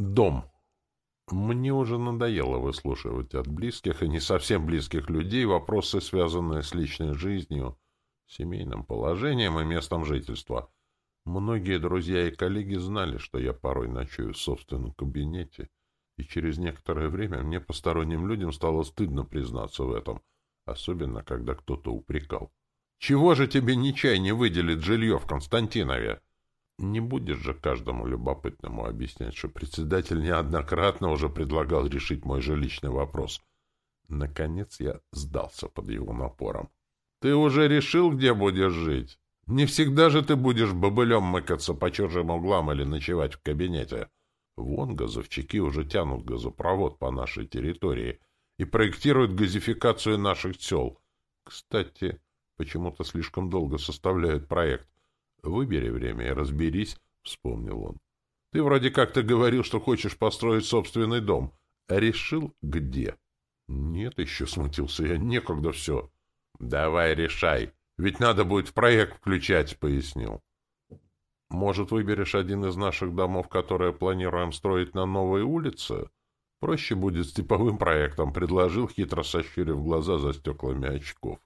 Дом. Мне уже надоело выслушивать от близких и не совсем близких людей вопросы, связанные с личной жизнью, семейным положением и местом жительства. Многие друзья и коллеги знали, что я порой ночую в собственном кабинете, и через некоторое время мне, посторонним людям, стало стыдно признаться в этом, особенно когда кто-то упрекал. «Чего же тебе Нечай не выделит жилье в Константинове?» Не будешь же каждому любопытному объяснять, что председатель неоднократно уже предлагал решить мой жилищный вопрос. Наконец я сдался под его напором. — Ты уже решил, где будешь жить? Не всегда же ты будешь бобылем мыкаться по чужим углам или ночевать в кабинете. Вон газовчики уже тянут газопровод по нашей территории и проектируют газификацию наших сел. Кстати, почему-то слишком долго составляют проект. Выбери время и разберись, — вспомнил он. — Ты вроде как-то говорил, что хочешь построить собственный дом. Решил, где? — Нет, еще смутился я. Некогда все. — Давай решай. Ведь надо будет в проект включать, — пояснил. — Может, выберешь один из наших домов, которые планируем строить на новой улице? Проще будет с типовым проектом, — предложил, хитро сощурив глаза за стеклами очков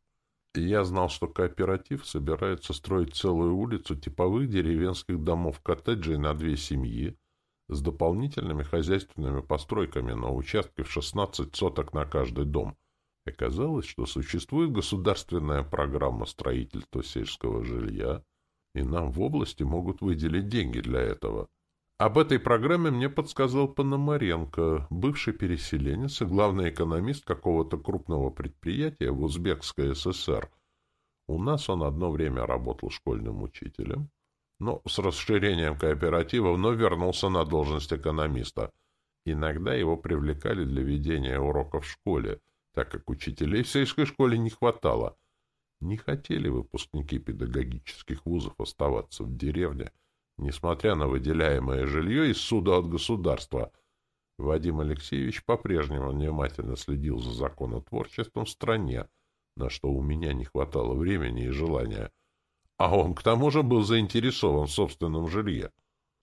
я знал, что кооператив собирается строить целую улицу типовых деревенских домов-коттеджей на две семьи с дополнительными хозяйственными постройками на участке в 16 соток на каждый дом. Оказалось, что существует государственная программа строительства сельского жилья, и нам в области могут выделить деньги для этого. Об этой программе мне подсказал Пономаренко, бывший переселенец и главный экономист какого-то крупного предприятия в Узбекской ССР. У нас он одно время работал школьным учителем, но с расширением кооператива вновь вернулся на должность экономиста. Иногда его привлекали для ведения уроков в школе, так как учителей в сельской школе не хватало. Не хотели выпускники педагогических вузов оставаться в деревне, несмотря на выделяемое жилье из суда от государства. Вадим Алексеевич по-прежнему внимательно следил за законотворчеством в стране, на что у меня не хватало времени и желания. А он, к тому же, был заинтересован в собственном жилье.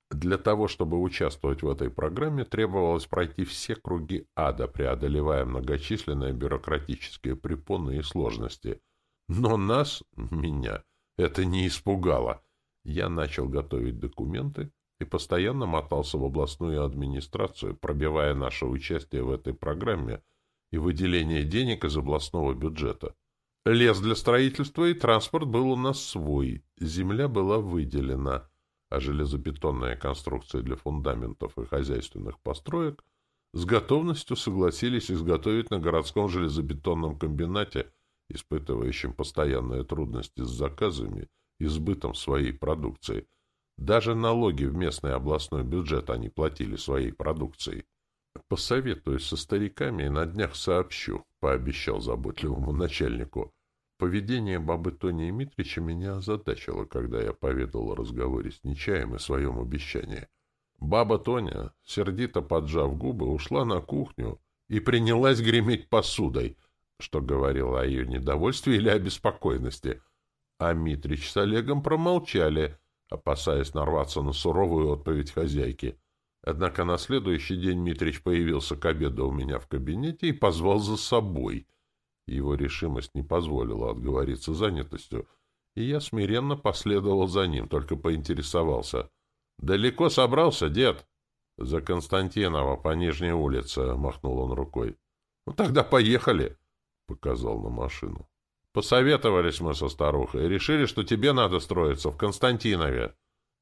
Для того, чтобы участвовать в этой программе, требовалось пройти все круги ада, преодолевая многочисленные бюрократические препоны и сложности. Но нас, меня, это не испугало — я начал готовить документы и постоянно мотался в областную администрацию, пробивая наше участие в этой программе и выделение денег из областного бюджета. Лес для строительства и транспорт был у нас свой, земля была выделена, а железобетонные конструкции для фундаментов и хозяйственных построек с готовностью согласились изготовить на городском железобетонном комбинате, испытывающем постоянные трудности с заказами, избытом своей продукции. Даже налоги в местный областной бюджет они платили своей продукцией. Посоветуюсь со стариками и на днях сообщу, — пообещал заботливому начальнику. Поведение бабы Тони и Митрича меня озадачило, когда я поведал о разговоре с Нечаем и своем обещании. Баба Тоня, сердито поджав губы, ушла на кухню и принялась греметь посудой, что говорило о ее недовольстве или обеспокоенности — а Митрич с Олегом промолчали, опасаясь нарваться на суровую отповедь хозяйки. Однако на следующий день Митрич появился к обеду у меня в кабинете и позвал за собой. Его решимость не позволила отговориться занятостью, и я смиренно последовал за ним, только поинтересовался. — Далеко собрался, дед? — За Константинова, по Нижней улице, — махнул он рукой. — Ну, тогда поехали, — показал на машину. Посоветовались мы со старухой и решили, что тебе надо строиться в Константинове.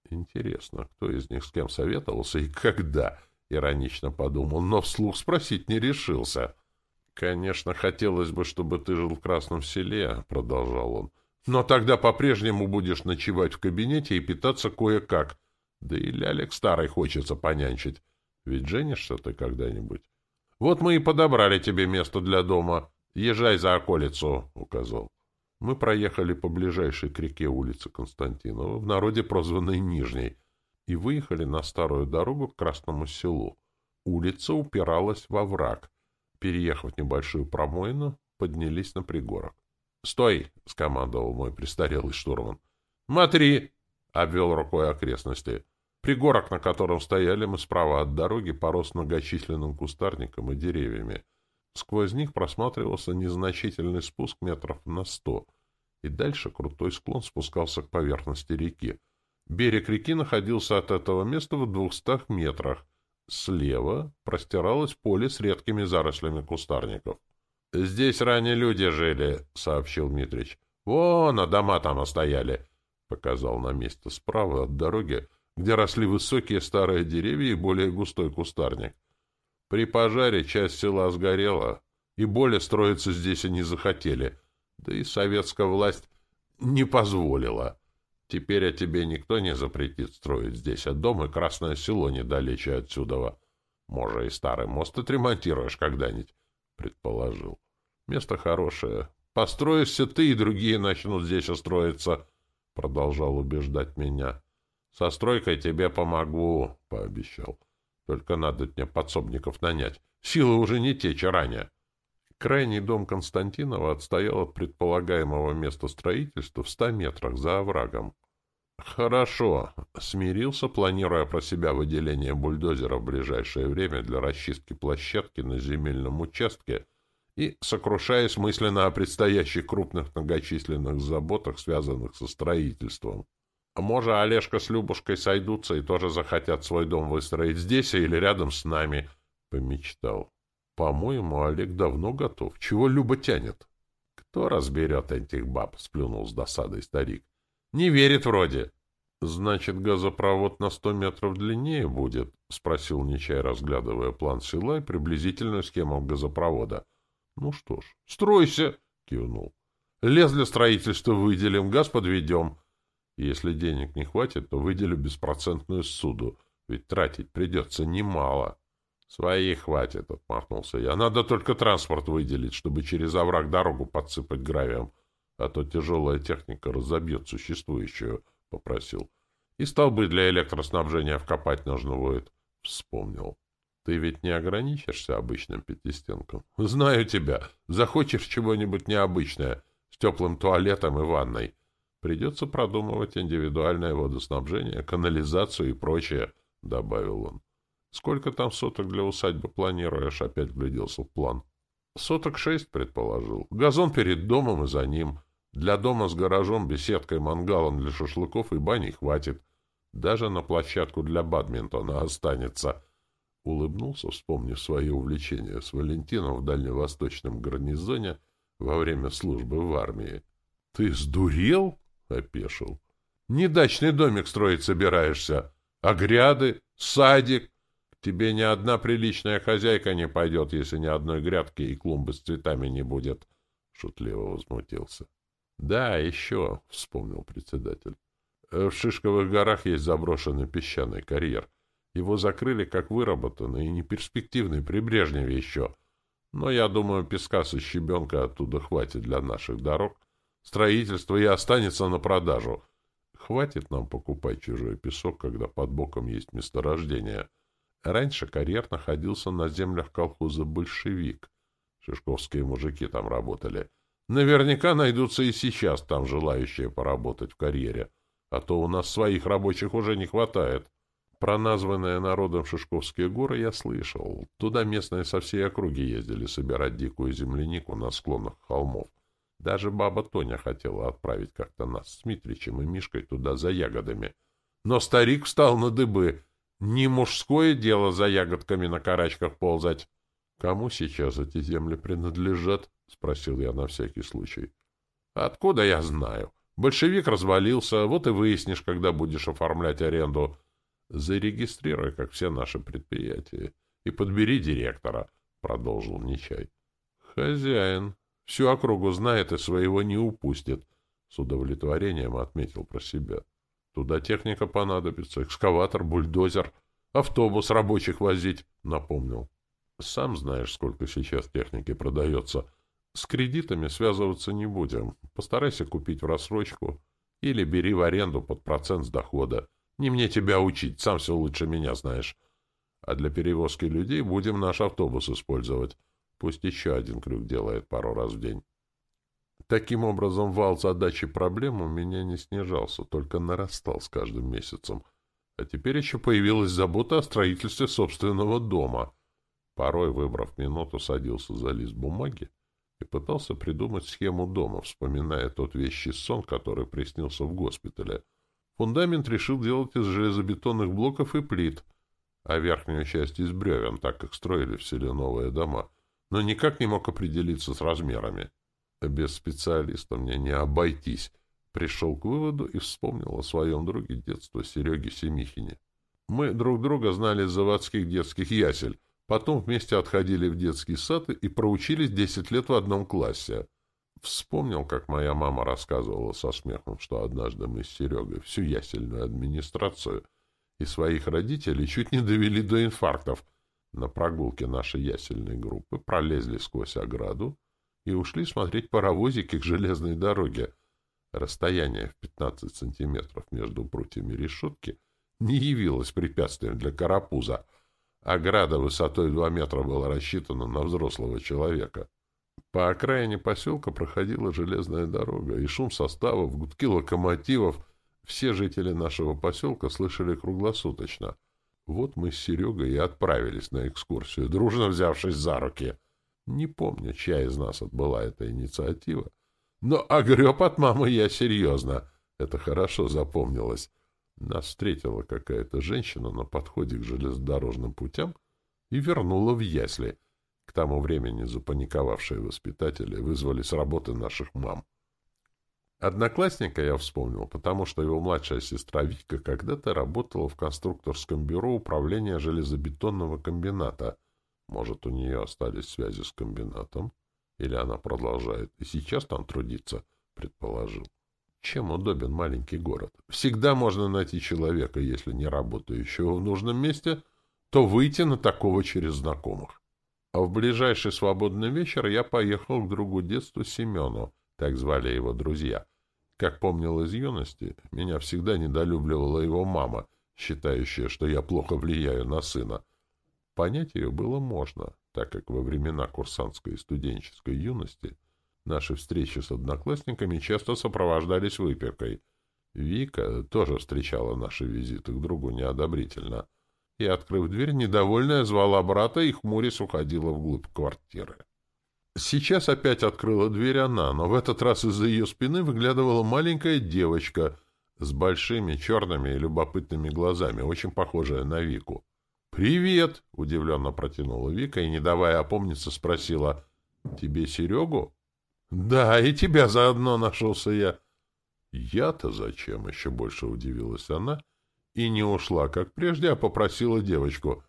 Интересно, кто из них с кем советовался и когда? Иронично подумал, но вслух спросить не решился. Конечно, хотелось бы, чтобы ты жил в Красном селе, продолжал он. Но тогда по-прежнему будешь ночевать в кабинете и питаться кое-как. Да и лялек старой хочется понянчить. Ведь женишься ты когда-нибудь. Вот мы и подобрали тебе место для дома. «Езжай за околицу», — указал. Мы проехали по ближайшей к реке улице Константинова, в народе прозванной Нижней, и выехали на старую дорогу к Красному селу. Улица упиралась во враг. Переехав небольшую промоину, поднялись на пригорок. «Стой!» — скомандовал мой престарелый штурман. «Смотри!» — обвел рукой окрестности. Пригорок, на котором стояли мы справа от дороги, порос многочисленным кустарником и деревьями. Сквозь них просматривался незначительный спуск метров на сто, и дальше крутой склон спускался к поверхности реки. Берег реки находился от этого места в двухстах метрах. Слева простиралось поле с редкими зарослями кустарников. — Здесь ранее люди жили, — сообщил Митрич. — Вон, а дома там стояли, — показал на место справа от дороги, где росли высокие старые деревья и более густой кустарник. При пожаре часть села сгорела, и более строиться здесь и не захотели, да и советская власть не позволила. Теперь о тебе никто не запретит строить здесь, а дом и Красное Село недалече отсюда. Может, и старый мост отремонтируешь когда-нибудь предположил. Место хорошее. Построишься ты, и другие начнут здесь устроиться, — продолжал убеждать меня. Со стройкой тебе помогу, — пообещал. Только надо мне подсобников нанять. Силы уже не те, че ранее. Крайний дом Константинова отстоял от предполагаемого места строительства в ста метрах за оврагом. Хорошо, смирился, планируя про себя выделение бульдозера в ближайшее время для расчистки площадки на земельном участке и сокрушаясь мысленно о предстоящих крупных многочисленных заботах, связанных со строительством. Может, Олежка с Любушкой сойдутся и тоже захотят свой дом выстроить здесь или рядом с нами, — помечтал. По-моему, Олег давно готов. Чего Люба тянет? Кто разберет этих баб? — сплюнул с досадой старик. Не верит вроде. — Значит, газопровод на сто метров длиннее будет? — спросил Нечай, разглядывая план села и приблизительную схему газопровода. — Ну что ж, стройся! — кивнул. — Лес для строительства выделим, газ подведем. Если денег не хватит, то выделю беспроцентную суду, ведь тратить придется немало. — Своих хватит, — отмахнулся я. — Надо только транспорт выделить, чтобы через овраг дорогу подсыпать гравием а то тяжелая техника разобьет существующую, — попросил. И столбы для электроснабжения вкопать нужно будет. Вспомнил. Ты ведь не ограничишься обычным пятистенком. Знаю тебя. Захочешь чего-нибудь необычное, с теплым туалетом и ванной. Придется продумывать индивидуальное водоснабжение, канализацию и прочее, — добавил он. Сколько там соток для усадьбы планируешь? Опять вгляделся в план. Соток шесть, предположил. Газон перед домом и за ним. Для дома с гаражом, беседкой, мангалом для шашлыков и баней хватит. Даже на площадку для бадминтона останется. Улыбнулся, вспомнив свои увлечения с Валентином в дальневосточном гарнизоне во время службы в армии. — Ты сдурел? — опешил. — Недачный домик строить собираешься. А гряды, садик. Тебе ни одна приличная хозяйка не пойдет, если ни одной грядки и клумбы с цветами не будет. Шутливо возмутился. — да, еще, — вспомнил председатель. Э, в Шишковых горах есть заброшенный песчаный карьер. Его закрыли как выработанный и неперспективный при Брежневе еще. Но, я думаю, песка со щебенка оттуда хватит для наших дорог. Строительство и останется на продажу. Хватит нам покупать чужой песок, когда под боком есть месторождение. Раньше карьер находился на землях колхоза «Большевик». Шишковские мужики там работали — Наверняка найдутся и сейчас там желающие поработать в карьере, а то у нас своих рабочих уже не хватает. Про названные народом Шишковские горы я слышал. Туда местные со всей округи ездили собирать дикую землянику на склонах холмов. Даже баба Тоня хотела отправить как-то нас с Митричем и Мишкой туда за ягодами. Но старик встал на дыбы. Не мужское дело за ягодками на карачках ползать. Кому сейчас эти земли принадлежат? — спросил я на всякий случай. — Откуда я знаю? Большевик развалился, вот и выяснишь, когда будешь оформлять аренду. Зарегистрируй, как все наши предприятия, и подбери директора, — продолжил Нечай. — Хозяин. Всю округу знает и своего не упустит, — с удовлетворением отметил про себя. Туда техника понадобится, экскаватор, бульдозер, автобус рабочих возить, — напомнил. — Сам знаешь, сколько сейчас техники продается, — с кредитами связываться не будем. Постарайся купить в рассрочку или бери в аренду под процент с дохода. Не мне тебя учить, сам все лучше меня знаешь. А для перевозки людей будем наш автобус использовать. Пусть еще один крюк делает пару раз в день. Таким образом, вал задачи проблем у меня не снижался, только нарастал с каждым месяцем. А теперь еще появилась забота о строительстве собственного дома. Порой, выбрав минуту, садился за лист бумаги и пытался придумать схему дома, вспоминая тот вещий сон, который приснился в госпитале. Фундамент решил делать из железобетонных блоков и плит, а верхнюю часть из бревен, так как строили в селе новые дома, но никак не мог определиться с размерами. Без специалиста мне не обойтись. Пришел к выводу и вспомнил о своем друге детства Сереге Семихине. Мы друг друга знали из заводских детских ясель, потом вместе отходили в детский сад и проучились десять лет в одном классе. Вспомнил, как моя мама рассказывала со смехом, что однажды мы с Серегой всю ясельную администрацию и своих родителей чуть не довели до инфарктов. На прогулке нашей ясельной группы пролезли сквозь ограду и ушли смотреть паровозики к железной дороге, Расстояние в 15 сантиметров между прутьями решетки не явилось препятствием для карапуза. Ограда высотой 2 метра была рассчитана на взрослого человека. По окраине поселка проходила железная дорога, и шум составов, гудки локомотивов все жители нашего поселка слышали круглосуточно. Вот мы с Серегой и отправились на экскурсию, дружно взявшись за руки. Не помню, чья из нас отбыла эта инициатива, но огреб от мамы я серьезно. Это хорошо запомнилось. Нас встретила какая-то женщина на подходе к железнодорожным путям и вернула в ясли. К тому времени запаниковавшие воспитатели вызвали с работы наших мам. Одноклассника я вспомнил, потому что его младшая сестра Вика когда-то работала в конструкторском бюро управления железобетонного комбината. Может, у нее остались связи с комбинатом? Или она продолжает и сейчас там трудиться, предположил. Чем удобен маленький город? Всегда можно найти человека, если не работающего в нужном месте, то выйти на такого через знакомых. А в ближайший свободный вечер я поехал к другу детства Семену, так звали его друзья. Как помнил из юности, меня всегда недолюбливала его мама, считающая, что я плохо влияю на сына. Понять ее было можно так как во времена курсантской и студенческой юности наши встречи с одноклассниками часто сопровождались выпивкой. Вика тоже встречала наши визиты к другу неодобрительно и, открыв дверь, недовольная звала брата и хмурясь уходила вглубь квартиры. Сейчас опять открыла дверь она, но в этот раз из-за ее спины выглядывала маленькая девочка с большими черными и любопытными глазами, очень похожая на Вику. «Привет!» — удивленно протянула Вика и, не давая опомниться, спросила. «Тебе Серегу?» «Да, и тебя заодно нашелся я». «Я-то зачем?» — еще больше удивилась она и не ушла, как прежде, а попросила девочку.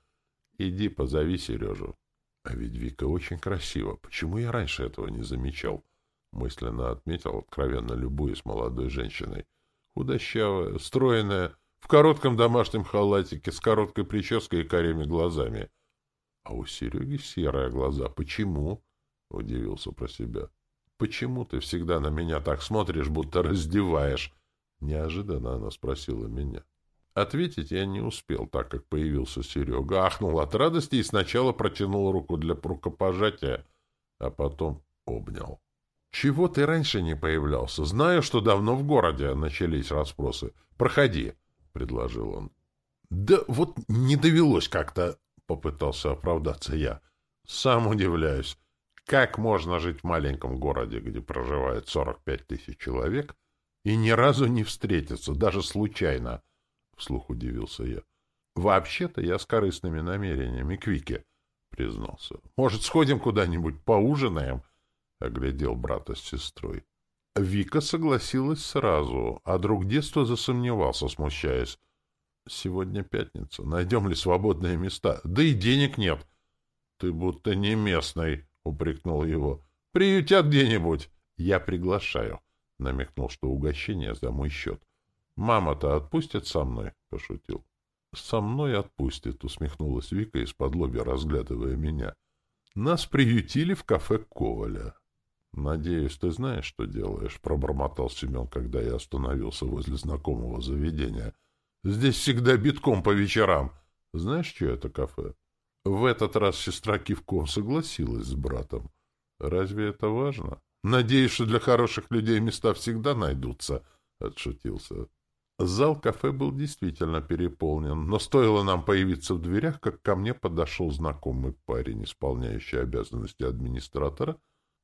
«Иди позови Сережу». «А ведь Вика очень красива. Почему я раньше этого не замечал?» Мысленно отметил, откровенно любуясь молодой женщиной. Худощавая, стройная, в коротком домашнем халатике, с короткой прической и карими глазами. — А у Сереги серые глаза. Почему? — удивился про себя. — Почему ты всегда на меня так смотришь, будто раздеваешь? — неожиданно она спросила меня. Ответить я не успел, так как появился Серега, ахнул от радости и сначала протянул руку для рукопожатия, а потом обнял. — Чего ты раньше не появлялся? Знаю, что давно в городе начались расспросы. Проходи. — предложил он. — Да вот не довелось как-то, — попытался оправдаться я. — Сам удивляюсь. Как можно жить в маленьком городе, где проживает сорок пять тысяч человек, и ни разу не встретиться, даже случайно? — вслух удивился я. — Вообще-то я с корыстными намерениями к Вике, — признался. — Может, сходим куда-нибудь поужинаем? — оглядел брата с сестрой. Вика согласилась сразу, а друг детства засомневался, смущаясь. «Сегодня пятница. Найдем ли свободные места? Да и денег нет». «Ты будто не местный», — упрекнул его. «Приютят где-нибудь». «Я приглашаю», — намекнул, что угощение за мой счет. «Мама-то отпустит со мной?» — пошутил. «Со мной отпустит», — усмехнулась Вика из-под лобья, разглядывая меня. «Нас приютили в кафе Коваля». «Надеюсь, ты знаешь, что делаешь», — пробормотал Семен, когда я остановился возле знакомого заведения. «Здесь всегда битком по вечерам. Знаешь, что это кафе?» В этот раз сестра кивком согласилась с братом. «Разве это важно?» «Надеюсь, что для хороших людей места всегда найдутся», — отшутился. Зал кафе был действительно переполнен, но стоило нам появиться в дверях, как ко мне подошел знакомый парень, исполняющий обязанности администратора,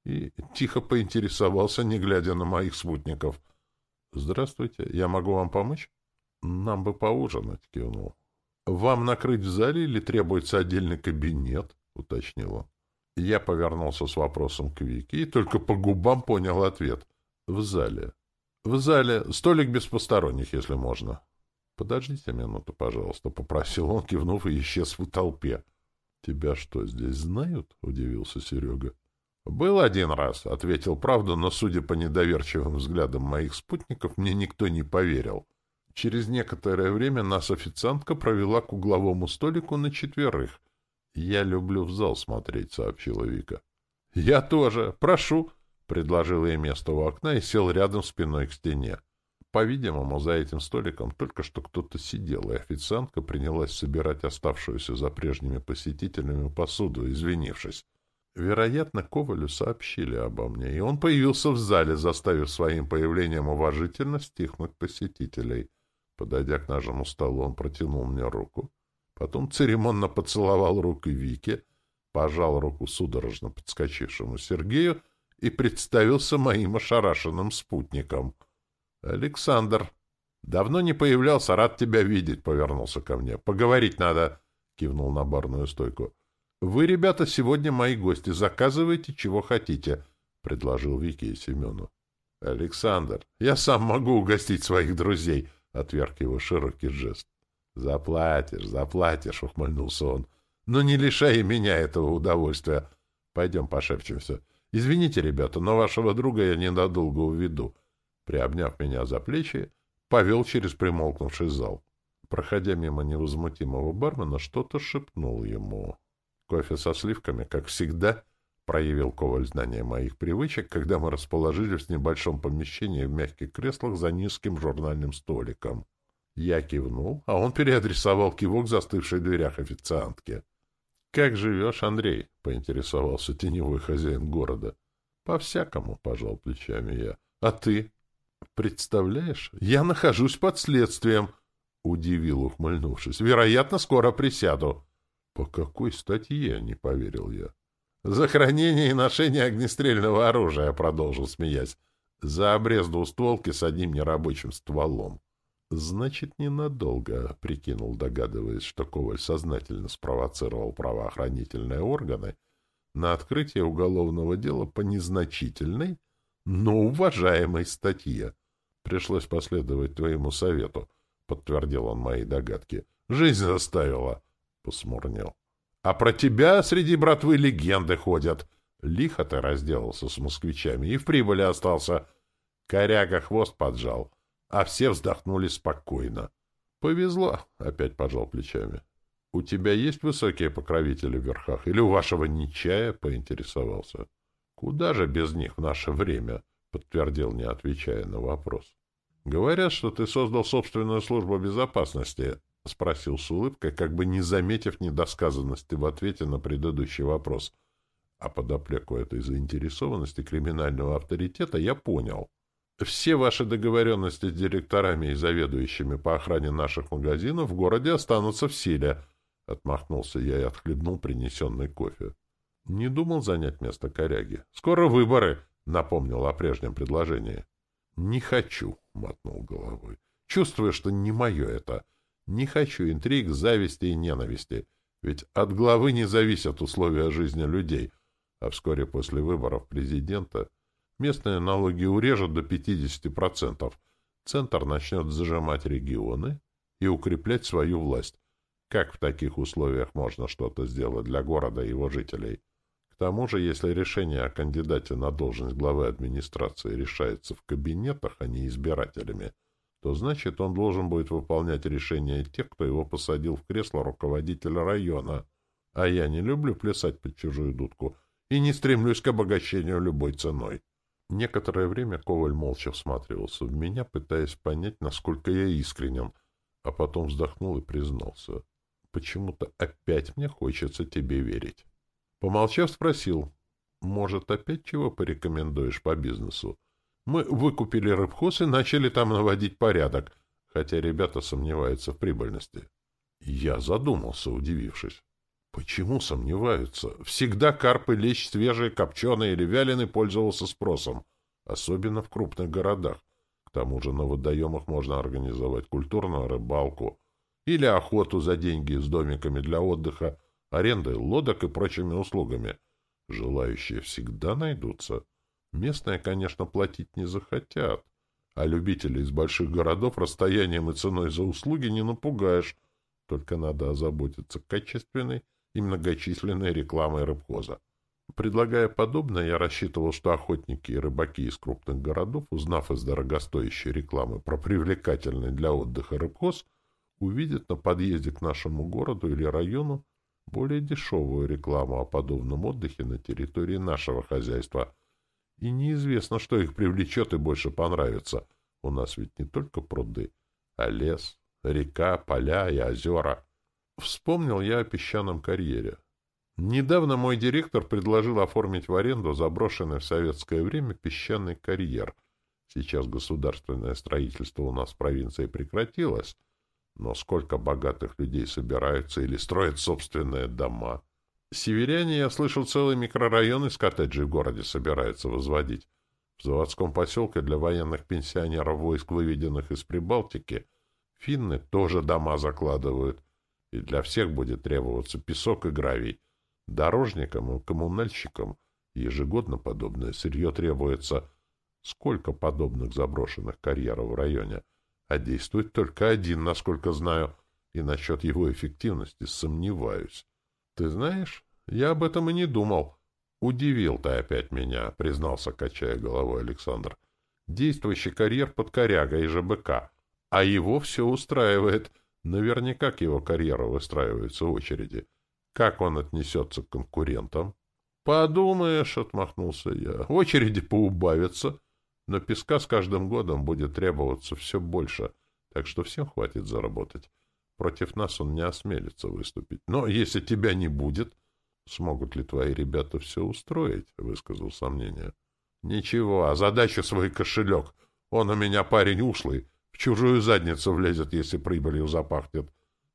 и тихо поинтересовался, не глядя на моих спутников. — Здравствуйте, я могу вам помочь? — Нам бы поужинать, — кивнул. — Вам накрыть в зале или требуется отдельный кабинет? — уточнил он. Я повернулся с вопросом к Вике и только по губам понял ответ. — В зале. — в зале столик без посторонних, если можно. — Подождите минуту, пожалуйста, — попросил он, кивнув и исчез в толпе. — Тебя что, здесь знают? — удивился Серега. — Был один раз, — ответил правду, но, судя по недоверчивым взглядам моих спутников, мне никто не поверил. Через некоторое время нас официантка провела к угловому столику на четверых. — Я люблю в зал смотреть, — сообщила Вика. — Я тоже. Прошу. Предложил ей место у окна и сел рядом спиной к стене. По-видимому, за этим столиком только что кто-то сидел, и официантка принялась собирать оставшуюся за прежними посетителями посуду, извинившись. Вероятно, Ковалю сообщили обо мне, и он появился в зале, заставив своим появлением уважительно стихнуть посетителей. Подойдя к нашему столу, он протянул мне руку, потом церемонно поцеловал руку Вике, пожал руку судорожно подскочившему Сергею и представился моим ошарашенным спутником. — Александр. — Давно не появлялся, рад тебя видеть, — повернулся ко мне. — Поговорить надо, — кивнул на барную стойку. — Вы, ребята, сегодня мои гости. Заказывайте, чего хотите, — предложил Вике и Семену. — Александр, я сам могу угостить своих друзей, — отверг его широкий жест. — Заплатишь, заплатишь, — ухмыльнулся он. — Но не лишай меня этого удовольствия. Пойдем пошепчемся. — Извините, ребята, но вашего друга я ненадолго уведу. Приобняв меня за плечи, повел через примолкнувший зал. Проходя мимо невозмутимого бармена, что-то шепнул ему. Кофе со сливками, как всегда, проявил Коваль знание моих привычек, когда мы расположились в небольшом помещении в мягких креслах за низким журнальным столиком. Я кивнул, а он переадресовал кивок застывшей дверях официантки. «Как живешь, Андрей?» — поинтересовался теневой хозяин города. «По-всякому», — пожал плечами я. «А ты?» «Представляешь, я нахожусь под следствием», — удивил, ухмыльнувшись. «Вероятно, скоро присяду». «По какой статье?» — не поверил я. «За хранение и ношение огнестрельного оружия», — продолжил, смеясь. «За обрез двустволки с одним нерабочим стволом». Значит, ненадолго, — прикинул, догадываясь, что Коваль сознательно спровоцировал правоохранительные органы на открытие уголовного дела по незначительной, но уважаемой статье. Пришлось последовать твоему совету, — подтвердил он мои догадки. Жизнь заставила, — посмурнел. А про тебя среди братвы легенды ходят. Лихо ты разделался с москвичами и в прибыли остался. Коряга хвост поджал — а все вздохнули спокойно. «Повезло», — опять пожал плечами. «У тебя есть высокие покровители в верхах? Или у вашего Нечая?» — поинтересовался. «Куда же без них в наше время?» — подтвердил, не отвечая на вопрос. «Говорят, что ты создал собственную службу безопасности», — спросил с улыбкой, как бы не заметив недосказанности в ответе на предыдущий вопрос. А подоплеку этой заинтересованности криминального авторитета я понял. Все ваши договоренности с директорами и заведующими по охране наших магазинов в городе останутся в силе. Отмахнулся я и отхлебнул принесенный кофе. Не думал занять место коряги. Скоро выборы, напомнил о прежнем предложении. Не хочу, мотнул головой. Чувствую, что не мое это. Не хочу интриг, зависти и ненависти. Ведь от главы не зависят условия жизни людей. А вскоре после выборов президента Местные налоги урежут до 50%. Центр начнет зажимать регионы и укреплять свою власть. Как в таких условиях можно что-то сделать для города и его жителей? К тому же, если решение о кандидате на должность главы администрации решается в кабинетах, а не избирателями, то значит он должен будет выполнять решения тех, кто его посадил в кресло руководителя района. А я не люблю плясать под чужую дудку и не стремлюсь к обогащению любой ценой. Некоторое время Коваль молча всматривался в меня, пытаясь понять, насколько я искренен, а потом вздохнул и признался. «Почему-то опять мне хочется тебе верить». Помолчав, спросил, «Может, опять чего порекомендуешь по бизнесу? Мы выкупили рыбхоз и начали там наводить порядок. хотя ребята сомневаются в прибыльности. Я задумался, удивившись. Почему сомневаются? Всегда карп и лещ свежие, копченые или вяленые пользовался спросом, особенно в крупных городах. К тому же на водоемах можно организовать культурную рыбалку или охоту за деньги с домиками для отдыха, арендой лодок и прочими услугами. Желающие всегда найдутся. Местные, конечно, платить не захотят, а любителей из больших городов расстоянием и ценой за услуги не напугаешь, только надо озаботиться качественной и многочисленной рекламой рыбхоза. Предлагая подобное, я рассчитывал, что охотники и рыбаки из крупных городов, узнав из дорогостоящей рекламы про привлекательный для отдыха рыбхоз, увидят на подъезде к нашему городу или району более дешевую рекламу о подобном отдыхе на территории нашего хозяйства. И неизвестно, что их привлечет и больше понравится. У нас ведь не только пруды, а лес, река, поля и озера. Вспомнил я о песчаном карьере. Недавно мой директор предложил оформить в аренду заброшенный в советское время песчаный карьер. Сейчас государственное строительство у нас в провинции прекратилось, но сколько богатых людей собираются или строят собственные дома. Северяне, я слышал, целый микрорайон из коттеджей в городе собираются возводить. В заводском поселке для военных пенсионеров войск, выведенных из Прибалтики, финны тоже дома закладывают, и для всех будет требоваться песок и гравий. Дорожникам и коммунальщикам ежегодно подобное сырье требуется. Сколько подобных заброшенных карьеров в районе? А действует только один, насколько знаю, и насчет его эффективности сомневаюсь. Ты знаешь, я об этом и не думал. Удивил ты опять меня, признался, качая головой Александр. Действующий карьер под коряга и ЖБК. А его все устраивает. Наверняка к его карьеру выстраиваются очереди. Как он отнесется к конкурентам? Подумаешь, отмахнулся я. Очереди поубавятся, но песка с каждым годом будет требоваться все больше, так что всем хватит заработать. Против нас он не осмелится выступить. Но если тебя не будет, смогут ли твои ребята все устроить? — высказал сомнение. — Ничего, а задача свой кошелек. Он у меня парень ушлый, в чужую задницу влезет, если прибылью запахнет.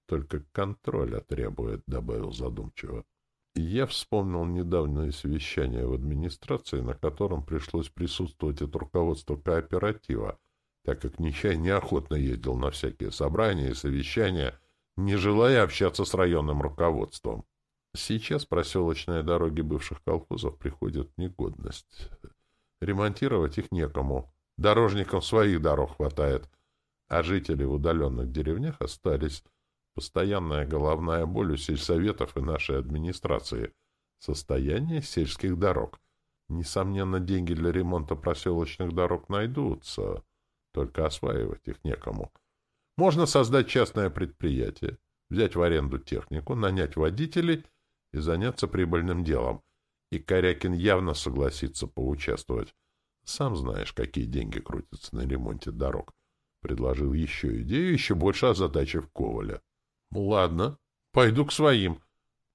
Только контроля требует, — добавил задумчиво. Я вспомнил недавнее совещание в администрации, на котором пришлось присутствовать от руководства кооператива, так как Нечай неохотно ездил на всякие собрания и совещания, не желая общаться с районным руководством. Сейчас проселочные дороги бывших колхозов приходят в негодность. Ремонтировать их некому. Дорожникам своих дорог хватает, а жители в удаленных деревнях остались Постоянная головная боль у сельсоветов и нашей администрации. Состояние сельских дорог. Несомненно, деньги для ремонта проселочных дорог найдутся. Только осваивать их некому. Можно создать частное предприятие, взять в аренду технику, нанять водителей и заняться прибыльным делом. И Корякин явно согласится поучаствовать. Сам знаешь, какие деньги крутятся на ремонте дорог. Предложил еще идею, еще больше озадачив Коваля. Ладно, пойду к своим.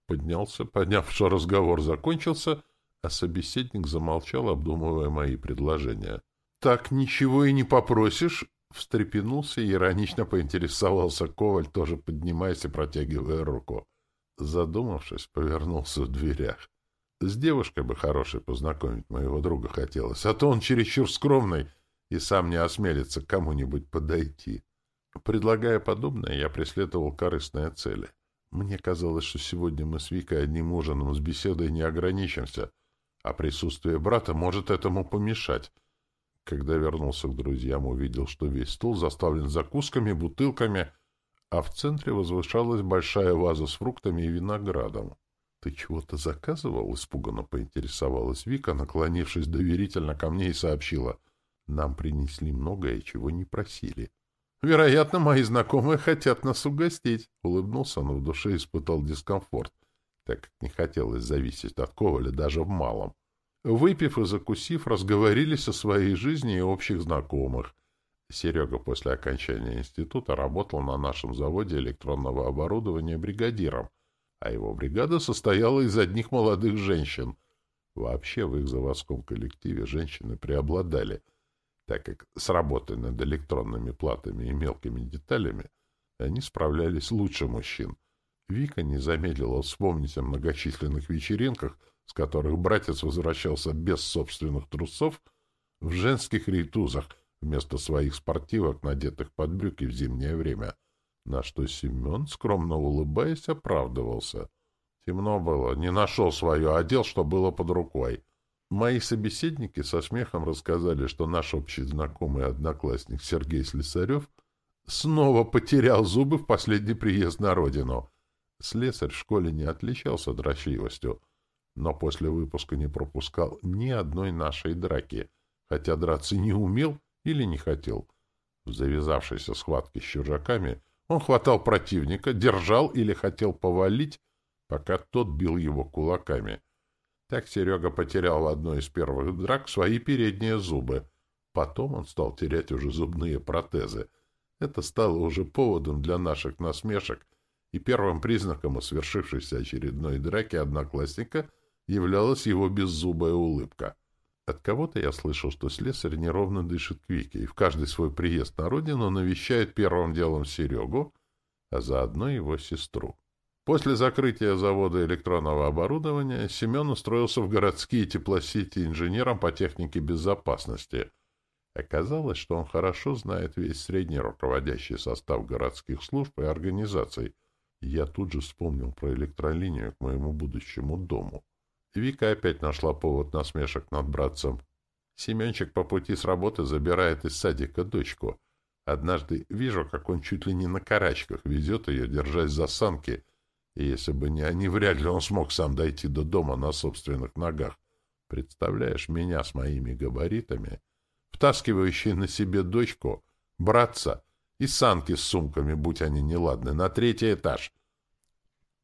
Поднялся, подняв, что разговор закончился, а собеседник замолчал, обдумывая мои предложения. — Так ничего и не попросишь? — встрепенулся и иронично поинтересовался Коваль, тоже поднимаясь и протягивая руку. Задумавшись, повернулся в дверях. С девушкой бы хорошей познакомить моего друга хотелось, а то он чересчур скромный и сам не осмелится к кому-нибудь подойти. Предлагая подобное, я преследовал корыстные цели. Мне казалось, что сегодня мы с Викой одним ужином с беседой не ограничимся, а присутствие брата может этому помешать. Когда вернулся к друзьям, увидел, что весь стол заставлен закусками, бутылками, а в центре возвышалась большая ваза с фруктами и виноградом. — Ты чего-то заказывал? — испуганно поинтересовалась Вика, наклонившись доверительно ко мне и сообщила. — Нам принесли многое, чего не просили. — Вероятно, мои знакомые хотят нас угостить. Улыбнулся, но в душе испытал дискомфорт, так как не хотелось зависеть от Коваля даже в малом. Выпив и закусив, разговорились о своей жизни и общих знакомых. Серега после окончания института работал на нашем заводе электронного оборудования бригадиром, а его бригада состояла из одних молодых женщин. Вообще в их заводском коллективе женщины преобладали — так как с работой над электронными платами и мелкими деталями они справлялись лучше мужчин. Вика не замедлила вспомнить о многочисленных вечеринках, с которых братец возвращался без собственных трусов в женских рейтузах вместо своих спортивок, надетых под брюки в зимнее время, на что Семен, скромно улыбаясь, оправдывался. Темно было, не нашел свое, одел, что было под рукой. Мои собеседники со смехом рассказали, что наш общий знакомый одноклассник Сергей Слесарев снова потерял зубы в последний приезд на родину. Слесарь в школе не отличался дрочливостью, но после выпуска не пропускал ни одной нашей драки, хотя драться не умел или не хотел. В завязавшейся схватке с чужаками он хватал противника, держал или хотел повалить, пока тот бил его кулаками. Так Серега потерял в одной из первых драк свои передние зубы. Потом он стал терять уже зубные протезы. Это стало уже поводом для наших насмешек, и первым признаком свершившейся очередной драки одноклассника являлась его беззубая улыбка. От кого-то я слышал, что слесарь неровно дышит к Вике, и в каждый свой приезд на родину навещает первым делом Серегу, а заодно его сестру. После закрытия завода электронного оборудования Семен устроился в городские теплосети инженером по технике безопасности. Оказалось, что он хорошо знает весь средний руководящий состав городских служб и организаций. Я тут же вспомнил про электролинию к моему будущему дому. Вика опять нашла повод насмешек над братцем. Семенчик по пути с работы забирает из садика дочку. Однажды вижу, как он чуть ли не на карачках везет ее, держась за санки — если бы не они, вряд ли он смог сам дойти до дома на собственных ногах. Представляешь меня с моими габаритами, втаскивающий на себе дочку, братца и санки с сумками, будь они неладны, на третий этаж.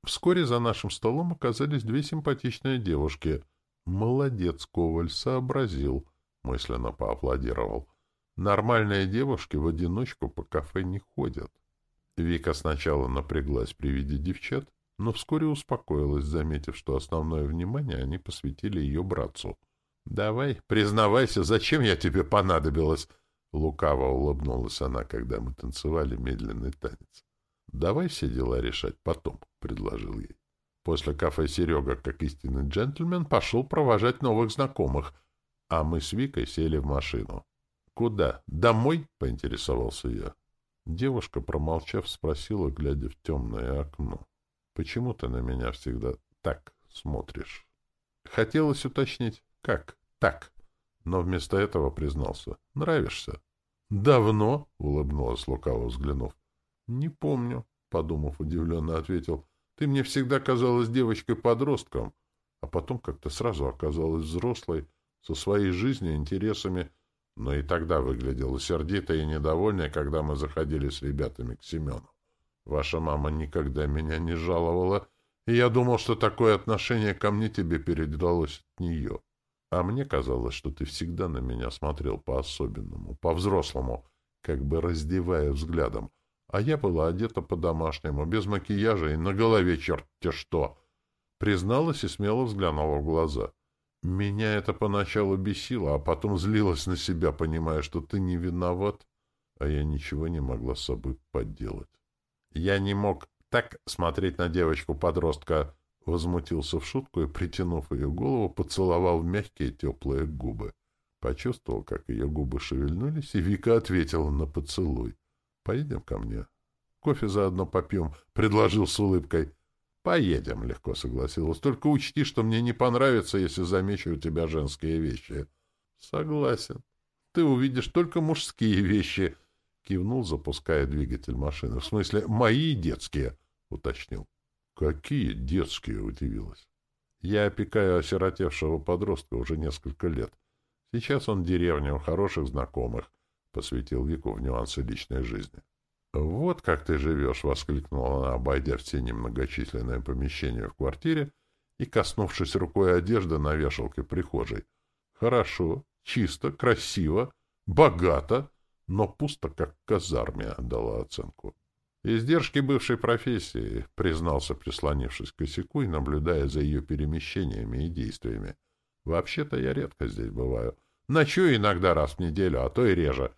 Вскоре за нашим столом оказались две симпатичные девушки. «Молодец, Коваль, сообразил», — мысленно поаплодировал. «Нормальные девушки в одиночку по кафе не ходят». Вика сначала напряглась при виде девчат, но вскоре успокоилась, заметив, что основное внимание они посвятили ее братцу. — Давай, признавайся, зачем я тебе понадобилась? — лукаво улыбнулась она, когда мы танцевали медленный танец. — Давай все дела решать потом, — предложил ей. После кафе Серега, как истинный джентльмен, пошел провожать новых знакомых, а мы с Викой сели в машину. — Куда? Домой? — поинтересовался я. Девушка, промолчав, спросила, глядя в темное окно. Почему ты на меня всегда так смотришь? Хотелось уточнить, как так, но вместо этого признался. Нравишься? Давно, улыбнулась лукаво взглянув. Не помню, подумав, удивленно ответил. Ты мне всегда казалась девочкой-подростком, а потом как-то сразу оказалась взрослой, со своей жизнью, интересами, но и тогда выглядела сердитой и недовольной, когда мы заходили с ребятами к Семену. Ваша мама никогда меня не жаловала, и я думал, что такое отношение ко мне тебе передалось от нее. А мне казалось, что ты всегда на меня смотрел по-особенному, по-взрослому, как бы раздевая взглядом. А я была одета по-домашнему, без макияжа и на голове черт-те что. Призналась и смело взглянула в глаза. Меня это поначалу бесило, а потом злилась на себя, понимая, что ты не виноват, а я ничего не могла с собой поделать. Я не мог так смотреть на девочку-подростка, возмутился в шутку и, притянув ее голову, поцеловал в мягкие теплые губы. Почувствовал, как ее губы шевельнулись, и Вика ответила на поцелуй. — Поедем ко мне. — Кофе заодно попьем, — предложил с улыбкой. — Поедем, — легко согласилась. — Только учти, что мне не понравится, если замечу у тебя женские вещи. — Согласен. Ты увидишь только мужские вещи, — кивнул, запуская двигатель машины. — В смысле, мои детские, — уточнил. — Какие детские? — удивилась. — Я опекаю осиротевшего подростка уже несколько лет. Сейчас он в деревне у хороших знакомых, — посвятил Вику в нюансы личной жизни. — Вот как ты живешь! — воскликнула она, обойдя все немногочисленное помещение в квартире и коснувшись рукой одежды на вешалке прихожей. — Хорошо, чисто, красиво, богато но пусто, как казарме, отдала оценку. Издержки бывшей профессии, признался, прислонившись к косяку и наблюдая за ее перемещениями и действиями. Вообще-то я редко здесь бываю, Ночую иногда раз в неделю, а то и реже.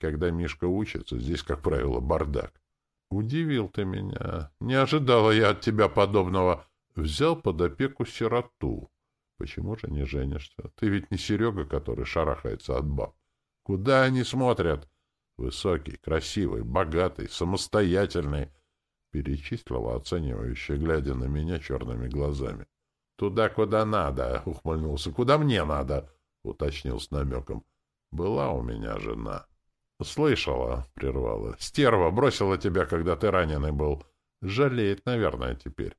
Когда Мишка учится, здесь, как правило, бардак. Удивил ты меня. Не ожидала я от тебя подобного. Взял под опеку сироту. Почему же не женишься? Ты ведь не Серега, который шарахается от баб. Куда они смотрят? Высокий, красивый, богатый, самостоятельный. Перечислила оценивающе, глядя на меня черными глазами. — Туда, куда надо, — ухмыльнулся. — Куда мне надо, — уточнил с намеком. — Была у меня жена. — Слышала, — прервала. — Стерва бросила тебя, когда ты раненый был. Жалеет, наверное, теперь.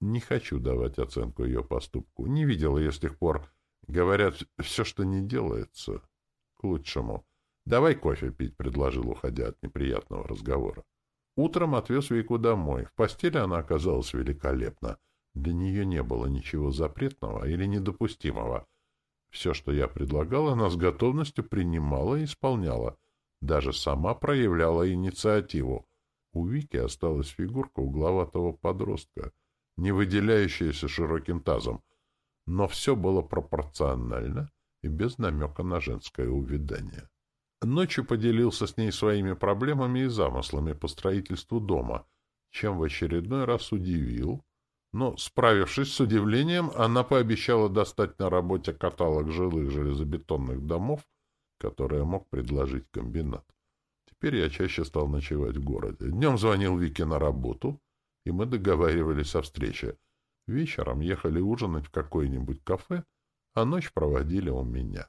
Не хочу давать оценку ее поступку. Не видел ее с тех пор. Говорят, все, что не делается, к лучшему. Давай кофе пить, — предложил, уходя от неприятного разговора. Утром отвез Вику домой. В постели она оказалась великолепна. Для нее не было ничего запретного или недопустимого. Все, что я предлагал, она с готовностью принимала и исполняла. Даже сама проявляла инициативу. У Вики осталась фигурка угловатого подростка, не выделяющаяся широким тазом. Но все было пропорционально и без намека на женское увядание. Ночью поделился с ней своими проблемами и замыслами по строительству дома, чем в очередной раз удивил, но, справившись с удивлением, она пообещала достать на работе каталог жилых железобетонных домов, которые мог предложить комбинат. Теперь я чаще стал ночевать в городе. Днем звонил Вике на работу, и мы договаривались о встрече. Вечером ехали ужинать в какое-нибудь кафе, а ночь проводили у меня.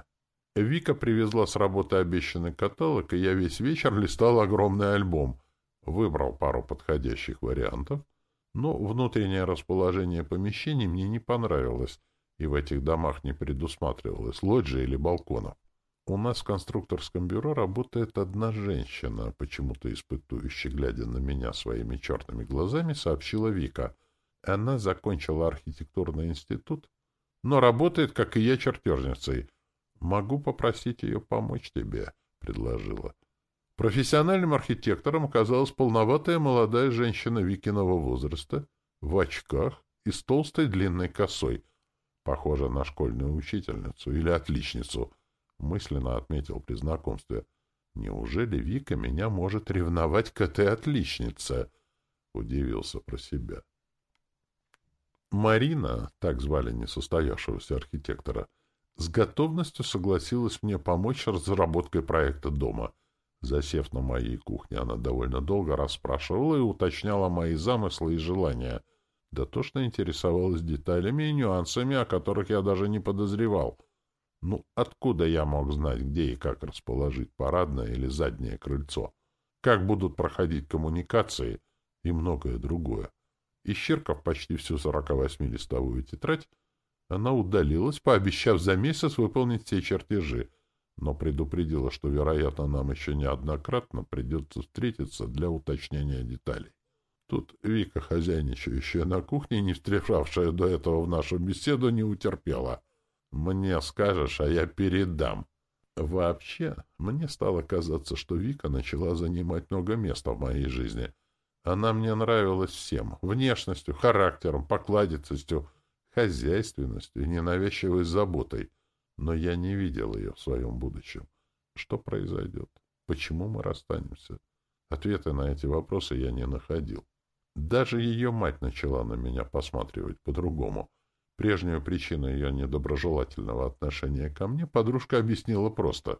Вика привезла с работы обещанный каталог, и я весь вечер листал огромный альбом. Выбрал пару подходящих вариантов — но внутреннее расположение помещений мне не понравилось, и в этих домах не предусматривалось лоджии или балконов. У нас в конструкторском бюро работает одна женщина, почему-то испытующая, глядя на меня своими черными глазами, сообщила Вика. Она закончила архитектурный институт, но работает, как и я, чертежницей. Могу попросить ее помочь тебе, — предложила. Профессиональным архитектором оказалась полноватая молодая женщина Викиного возраста, в очках и с толстой длинной косой, похожа на школьную учительницу или отличницу, мысленно отметил при знакомстве. Неужели Вика меня может ревновать к этой отличнице? Удивился про себя. Марина, так звали несостоявшегося архитектора, с готовностью согласилась мне помочь с разработкой проекта дома — Засев на моей кухне, она довольно долго расспрашивала и уточняла мои замыслы и желания. Дотошно интересовалась деталями и нюансами, о которых я даже не подозревал. Ну, откуда я мог знать, где и как расположить парадное или заднее крыльцо? Как будут проходить коммуникации и многое другое? Исчеркав почти всю 48-листовую тетрадь, она удалилась, пообещав за месяц выполнить все чертежи — но предупредила, что, вероятно, нам еще неоднократно придется встретиться для уточнения деталей. Тут Вика, хозяйничающая на кухне, не встревавшая до этого в нашу беседу, не утерпела. «Мне скажешь, а я передам». Вообще, мне стало казаться, что Вика начала занимать много места в моей жизни. Она мне нравилась всем — внешностью, характером, покладистостью, хозяйственностью и ненавязчивой заботой — но я не видел ее в своем будущем. Что произойдет? Почему мы расстанемся? Ответы на эти вопросы я не находил. Даже ее мать начала на меня посматривать по-другому. Прежнюю причину ее недоброжелательного отношения ко мне подружка объяснила просто.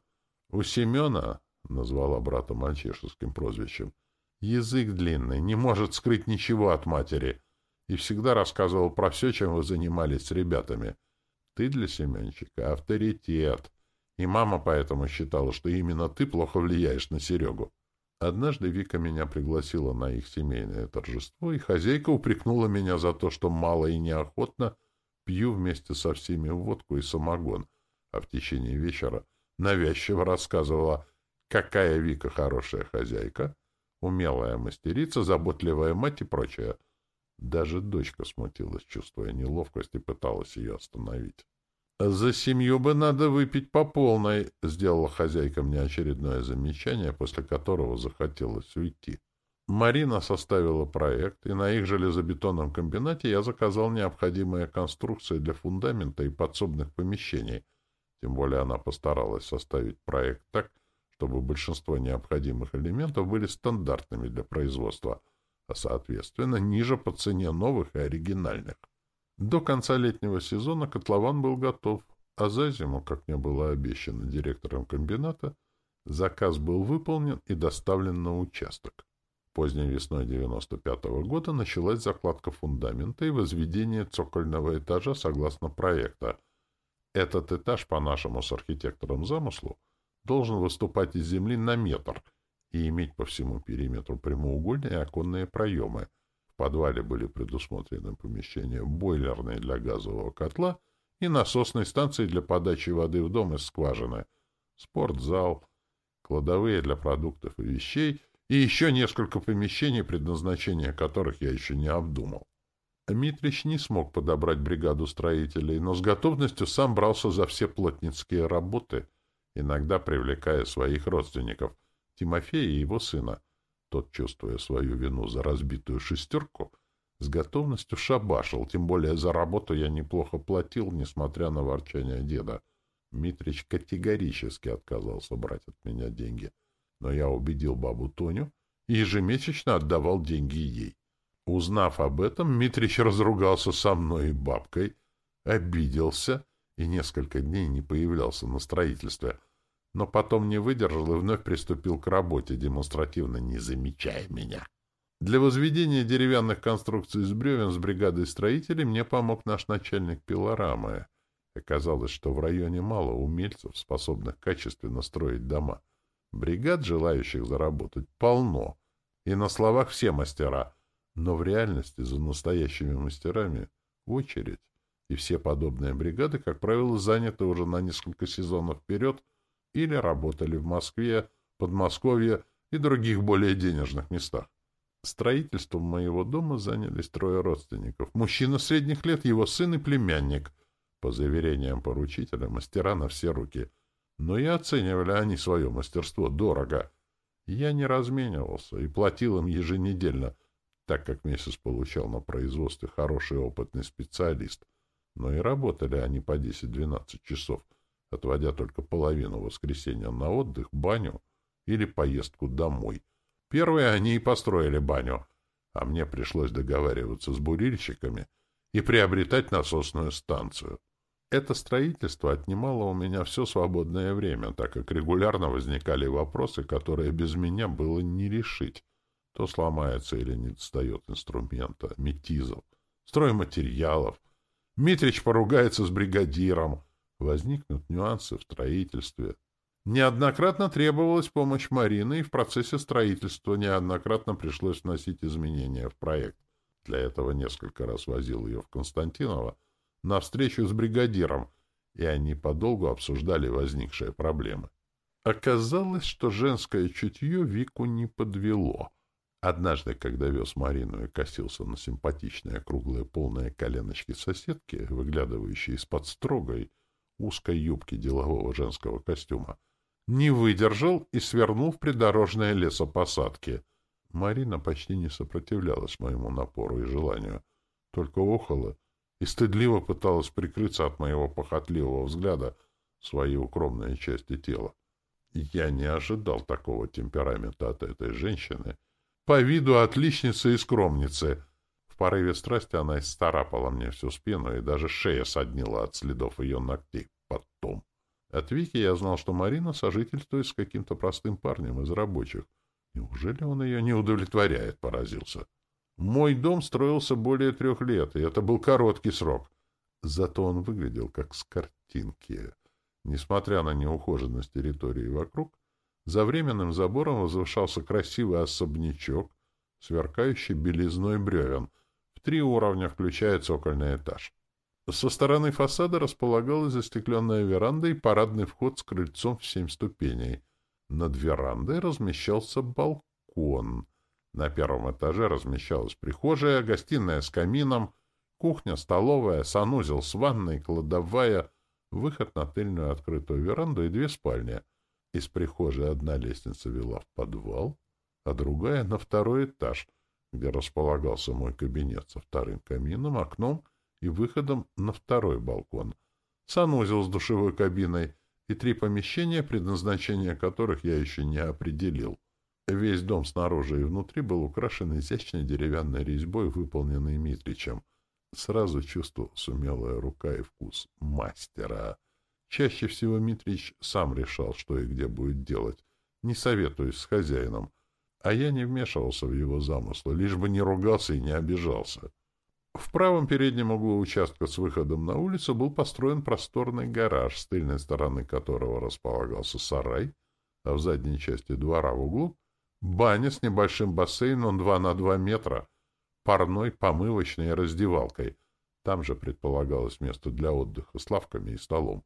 «У Семена, — назвала брата мальчишеским прозвищем, — язык длинный, не может скрыть ничего от матери, и всегда рассказывал про все, чем вы занимались с ребятами — ты для Семенчика авторитет. И мама поэтому считала, что именно ты плохо влияешь на Серегу. Однажды Вика меня пригласила на их семейное торжество, и хозяйка упрекнула меня за то, что мало и неохотно пью вместе со всеми водку и самогон, а в течение вечера навязчиво рассказывала, какая Вика хорошая хозяйка, умелая мастерица, заботливая мать и прочее. Даже дочка смутилась, чувствуя неловкость, и пыталась ее остановить. «За семью бы надо выпить по полной», — сделала хозяйка мне очередное замечание, после которого захотелось уйти. Марина составила проект, и на их железобетонном комбинате я заказал необходимые конструкции для фундамента и подсобных помещений. Тем более она постаралась составить проект так, чтобы большинство необходимых элементов были стандартными для производства, а, соответственно, ниже по цене новых и оригинальных. До конца летнего сезона котлован был готов, а за зиму, как мне было обещано директором комбината, заказ был выполнен и доставлен на участок. Поздней весной 95 -го года началась закладка фундамента и возведение цокольного этажа согласно проекта. Этот этаж, по нашему с архитектором замыслу, должен выступать из земли на метр и иметь по всему периметру прямоугольные оконные проемы. В подвале были предусмотрены помещения бойлерные для газового котла и насосной станции для подачи воды в дом из скважины, спортзал, кладовые для продуктов и вещей и еще несколько помещений, предназначения которых я еще не обдумал. Митрич не смог подобрать бригаду строителей, но с готовностью сам брался за все плотницкие работы, иногда привлекая своих родственников, Тимофея и его сына. Тот, чувствуя свою вину за разбитую шестерку, с готовностью шабашил, тем более за работу я неплохо платил, несмотря на ворчание деда. Митрич категорически отказался брать от меня деньги, но я убедил бабу Тоню и ежемесячно отдавал деньги ей. Узнав об этом, Митрич разругался со мной и бабкой, обиделся и несколько дней не появлялся на строительстве, но потом не выдержал и вновь приступил к работе, демонстративно не замечая меня. Для возведения деревянных конструкций из бревен с бригадой строителей мне помог наш начальник пилорамы. Оказалось, что в районе мало умельцев, способных качественно строить дома. Бригад, желающих заработать, полно. И на словах все мастера. Но в реальности за настоящими мастерами очередь. И все подобные бригады, как правило, заняты уже на несколько сезонов вперед или работали в Москве, Подмосковье и других более денежных местах. Строительством моего дома занялись трое родственников. Мужчина средних лет, его сын и племянник. По заверениям поручителя, мастера на все руки. Но и оценивали они свое мастерство дорого. Я не разменивался и платил им еженедельно, так как месяц получал на производстве хороший опытный специалист. Но и работали они по 10-12 часов, отводя только половину воскресенья на отдых, баню или поездку домой — Первые они и построили баню, а мне пришлось договариваться с бурильщиками и приобретать насосную станцию. Это строительство отнимало у меня все свободное время, так как регулярно возникали вопросы, которые без меня было не решить. То сломается или не достает инструмента, метизов, стройматериалов. Митрич поругается с бригадиром. Возникнут нюансы в строительстве. Неоднократно требовалась помощь Марины, и в процессе строительства неоднократно пришлось вносить изменения в проект. Для этого несколько раз возил ее в Константиново на встречу с бригадиром, и они подолгу обсуждали возникшие проблемы. Оказалось, что женское чутье Вику не подвело. Однажды, когда вез Марину и косился на симпатичные круглые полные коленочки соседки, выглядывающие из-под строгой, узкой юбки делового женского костюма, не выдержал и свернул в придорожное лесопосадки. Марина почти не сопротивлялась моему напору и желанию, только охала и стыдливо пыталась прикрыться от моего похотливого взгляда своей укромной части тела. Я не ожидал такого темперамента от этой женщины. По виду отличницы и скромницы. Порыве страсти она исцарапала мне всю спину, и даже шея соднила от следов ее ногтей потом. От Вики я знал, что Марина сожительствует с каким-то простым парнем из рабочих. Неужели он ее не удовлетворяет, поразился. Мой дом строился более трех лет, и это был короткий срок. Зато он выглядел как с картинки. Несмотря на неухоженность территории вокруг, за временным забором возвышался красивый особнячок, сверкающий белизной бревен, три уровня, включая цокольный этаж. Со стороны фасада располагалась застекленная веранда и парадный вход с крыльцом в семь ступеней. Над верандой размещался балкон. На первом этаже размещалась прихожая, гостиная с камином, кухня, столовая, санузел с ванной, кладовая, выход на тыльную открытую веранду и две спальни. Из прихожей одна лестница вела в подвал, а другая — на второй этаж, где располагался мой кабинет со вторым камином, окном — и выходом на второй балкон. санузел с душевой кабиной и три помещения, предназначение которых я еще не определил. Весь дом снаружи и внутри был украшен изящной деревянной резьбой, выполненной Митричем. Сразу чувствовал умелая рука и вкус мастера. Чаще всего Митрич сам решал, что и где будет делать, не советуясь с хозяином, а я не вмешивался в его замыслы, лишь бы не ругался и не обижался. В правом переднем углу участка с выходом на улицу был построен просторный гараж, с тыльной стороны которого располагался сарай, а в задней части двора в углу — баня с небольшим бассейном 2 на 2 метра, парной, помывочной и раздевалкой. Там же предполагалось место для отдыха с лавками и столом.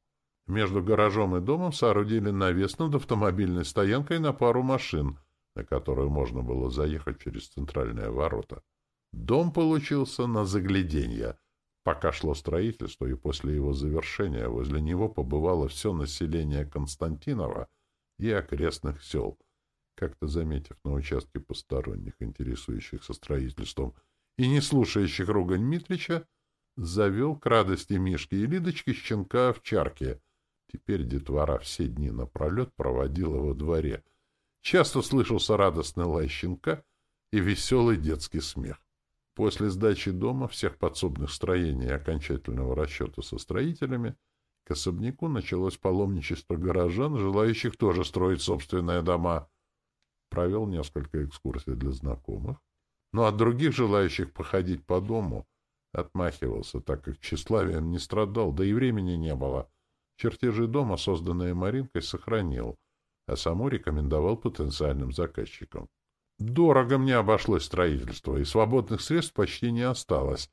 Между гаражом и домом соорудили навес над автомобильной стоянкой на пару машин, на которую можно было заехать через центральные ворота. Дом получился на загляденье. Пока шло строительство, и после его завершения возле него побывало все население Константинова и окрестных сел. Как-то заметив на участке посторонних, интересующихся строительством, и не слушающих ругань Митрича, завел к радости Мишки и Лидочки щенка в чарке. Теперь детвора все дни напролет проводила во дворе. Часто слышался радостный лай щенка и веселый детский смех. После сдачи дома, всех подсобных строений и окончательного расчета со строителями, к особняку началось паломничество горожан, желающих тоже строить собственные дома. Провел несколько экскурсий для знакомых, но от других желающих походить по дому отмахивался, так как тщеславием не страдал, да и времени не было. Чертежи дома, созданные Маринкой, сохранил, а саму рекомендовал потенциальным заказчикам. Дорого мне обошлось строительство, и свободных средств почти не осталось.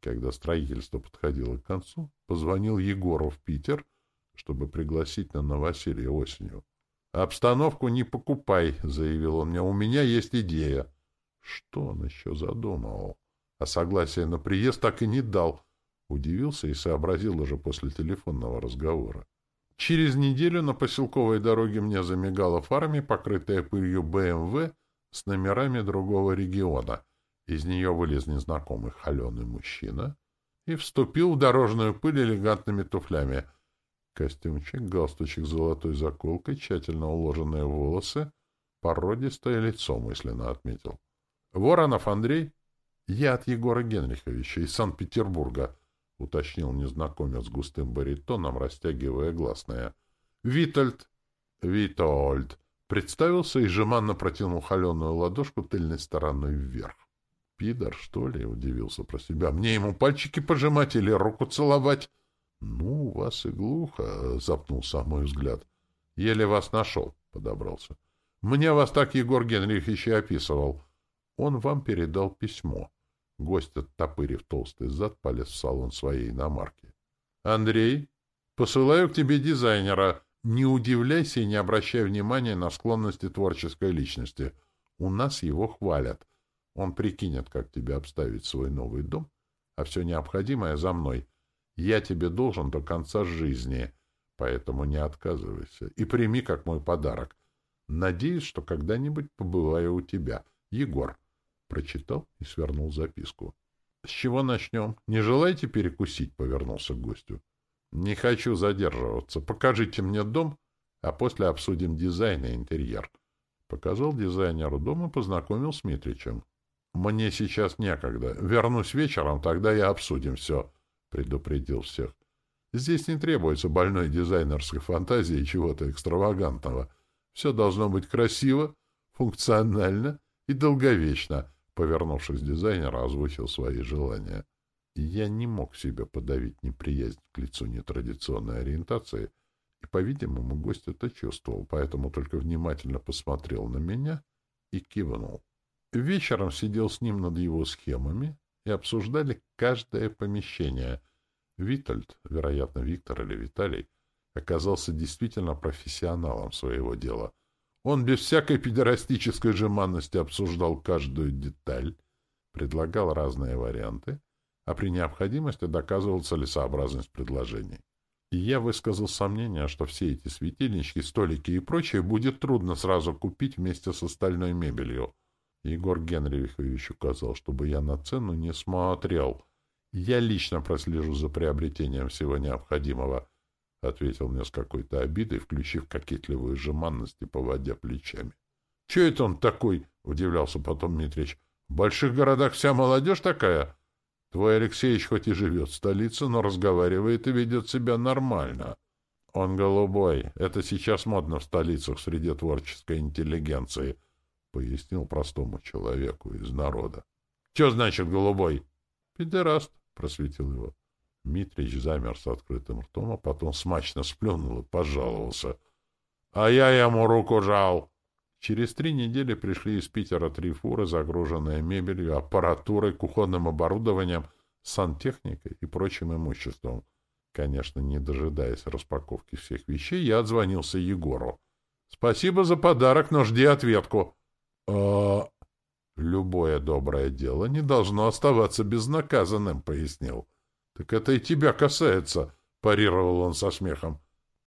Когда строительство подходило к концу, позвонил Егору в Питер, чтобы пригласить на новоселье осенью. «Обстановку не покупай», — заявил он мне, — «у меня есть идея». Что он еще задумал? А согласия на приезд так и не дал. Удивился и сообразил уже после телефонного разговора. Через неделю на поселковой дороге мне замигала фарами, покрытая пылью БМВ, с номерами другого региона. Из нее вылез незнакомый холеный мужчина и вступил в дорожную пыль элегантными туфлями. Костюмчик, галстучек с золотой заколкой, тщательно уложенные волосы, породистое лицо, мысленно отметил. «Воронов Андрей?» «Я от Егора Генриховича из Санкт-Петербурга», — уточнил незнакомец густым баритоном, растягивая гласное. «Витальд!» «Витольд!» Представился и жеманно протянул холеную ладошку тыльной стороной вверх. «Пидор, что ли?» — удивился про себя. «Мне ему пальчики пожимать или руку целовать?» «Ну, у вас и глухо», — запнулся мой взгляд. «Еле вас нашел», — подобрался. «Мне вас так Егор Генрихович и описывал. Он вам передал письмо». Гость, оттопырив толстый зад, полез в салон своей иномарки. «Андрей, посылаю к тебе дизайнера. Не удивляйся и не обращай внимания на склонности творческой личности. У нас его хвалят. Он прикинет, как тебе обставить свой новый дом, а все необходимое за мной. Я тебе должен до конца жизни, поэтому не отказывайся и прими как мой подарок. Надеюсь, что когда-нибудь побываю у тебя. Егор. Прочитал и свернул записку. — С чего начнем? Не желаете перекусить? — повернулся к гостю. Не хочу задерживаться. Покажите мне дом, а после обсудим дизайн и интерьер. Показал дизайнеру дом и познакомил с Митричем. Мне сейчас некогда. Вернусь вечером, тогда и обсудим все, предупредил всех. Здесь не требуется больной дизайнерской фантазии чего-то экстравагантного. Все должно быть красиво, функционально и долговечно, повернувшись к дизайнеру, озвучил свои желания. Я не мог себя подавить неприязнь к лицу нетрадиционной ориентации, и, по-видимому, гость это чувствовал, поэтому только внимательно посмотрел на меня и кивнул. Вечером сидел с ним над его схемами и обсуждали каждое помещение. Витальд, вероятно, Виктор или Виталий, оказался действительно профессионалом своего дела. Он без всякой педерастической жеманности обсуждал каждую деталь, предлагал разные варианты, а при необходимости доказывал целесообразность предложений. И я высказал сомнение, что все эти светильнички, столики и прочее будет трудно сразу купить вместе с остальной мебелью. Егор Генрихович указал, чтобы я на цену не смотрел, Я лично прослежу за приобретением всего необходимого, — ответил мне с какой-то обидой, включив кокетливую жеманность и поводя плечами. — Че это он такой? — удивлялся потом Митрич. — В больших городах вся молодежь такая? Твой Алексеич хоть и живет в столице, но разговаривает и ведет себя нормально. Он голубой. Это сейчас модно в столицах среди творческой интеллигенции, — пояснил простому человеку из народа. — Че значит голубой? — Педераст, — просветил его. Митрич замер с открытым ртом, а потом смачно сплюнул и пожаловался. — А я ему руку жал! Через три недели пришли из Питера три фуры, загруженные мебелью, аппаратурой, кухонным оборудованием, сантехникой и прочим имуществом. Конечно, не дожидаясь распаковки всех вещей, я отзвонился Егору. — Спасибо за подарок, но жди ответку. — А... Любое доброе дело не должно оставаться безнаказанным, — пояснил. — Так это и тебя касается, — парировал он со смехом.